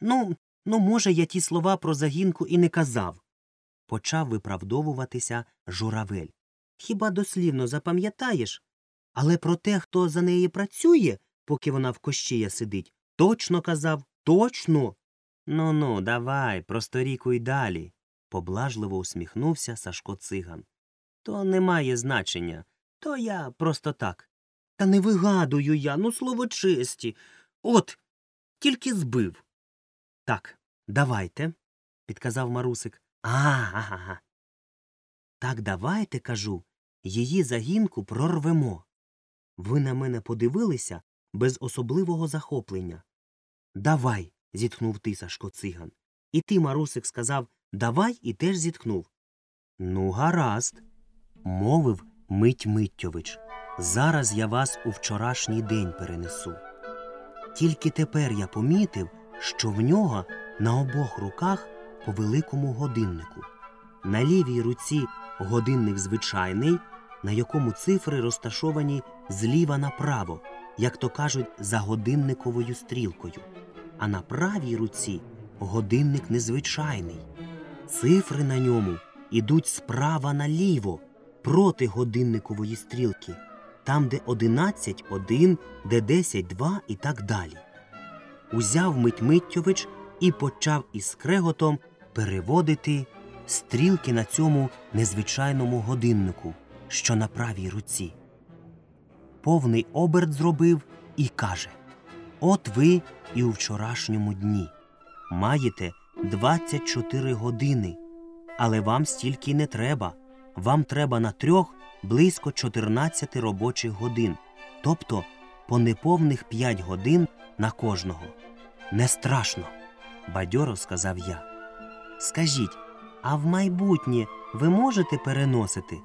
Ну, ну, може, я ті слова про загінку і не казав. Почав виправдовуватися журавель. Хіба дослівно запам'ятаєш? Але про те, хто за неї працює, поки вона в кощія сидить, точно казав, точно. Ну ну, давай, просторікуй далі, поблажливо усміхнувся Сашко циган. То не має значення, то я просто так. Та не вигадую я, ну слово честі. От, тільки збив. Так, давайте, підказав Марусик. А, ага. Так давайте, кажу, її загінку прорвемо. Ви на мене подивилися без особливого захоплення. Давай, зітхнув ти, Сашко циган. І ти, Марусик, сказав давай і теж зітхнув. Ну, гаразд, мовив Мить Миттєвич. Зараз я вас у вчорашній день перенесу. Тільки тепер я помітив, що в нього на обох руках по великому годиннику. На лівій руці годинник звичайний, на якому цифри розташовані зліва направо, як то кажуть, за годинниковою стрілкою, а на правій руці годинник незвичайний. Цифри на ньому ідуть справа наліво, проти годинникової стрілки, там, де 11 – 1, де 10 – 2 і так далі. Узяв Митьмиттєвич і почав із скреготом переводити стрілки на цьому незвичайному годиннику, що на правій руці. Повний оберт зробив і каже От ви і у вчорашньому дні маєте 24 години, але вам стільки не треба. Вам треба на трьох близько 14 робочих годин, тобто по неповних 5 годин на кожного. Не страшно, бадьоро сказав я. Скажіть, а в майбутнє ви можете переносити?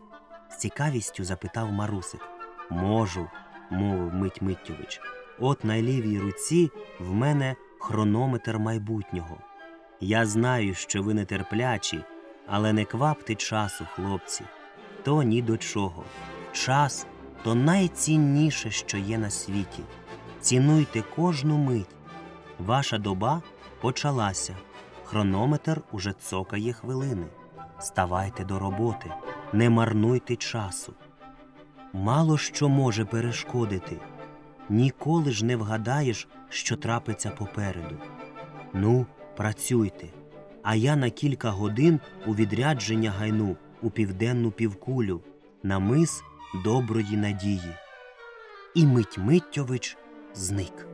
з цікавістю запитав Марусик. Можу, мовив Мить Миттєвич. От на лівій руці в мене хронометр майбутнього. Я знаю, що ви нетерплячі, але не квапте часу, хлопці. То ні до чого. Час то найцінніше, що є на світі. Цінуйте кожну мить. Ваша доба почалася. Хронометр уже цокає хвилини. Ставайте до роботи, не марнуйте часу. Мало що може перешкодити. Ніколи ж не вгадаєш, що трапиться попереду. Ну, працюйте. А я на кілька годин у відрядження гайну у південну півкулю, на мис доброї надії. І мить Миттєвич зник.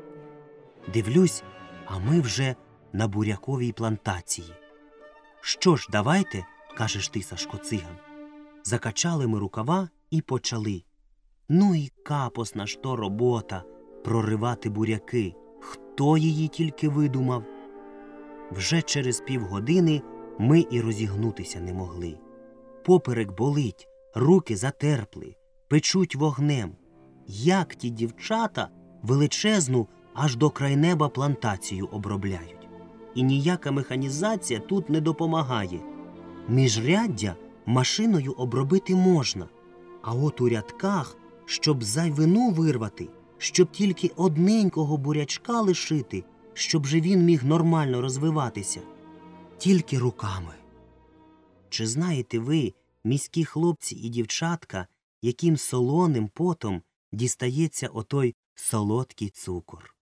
Дивлюсь, а ми вже на буряковій плантації. Що ж, давайте, кажеш ти, Сашко циган. Закачали ми рукава і почали. Ну і капосна ж то робота проривати буряки. Хто її тільки видумав? Вже через півгодини ми і розігнутися не могли. Поперек болить, руки затерпли, печуть вогнем. Як ті дівчата величезну аж до край неба плантацію обробляють. І ніяка механізація тут не допомагає. Міжряддя машиною обробити можна, а от у рядках, щоб зайвину вирвати, щоб тільки одненького бурячка лишити, щоб же він міг нормально розвиватися, тільки руками. Чи знаєте ви, міські хлопці і дівчатка, яким солоним потом дістається отой солодкий цукор?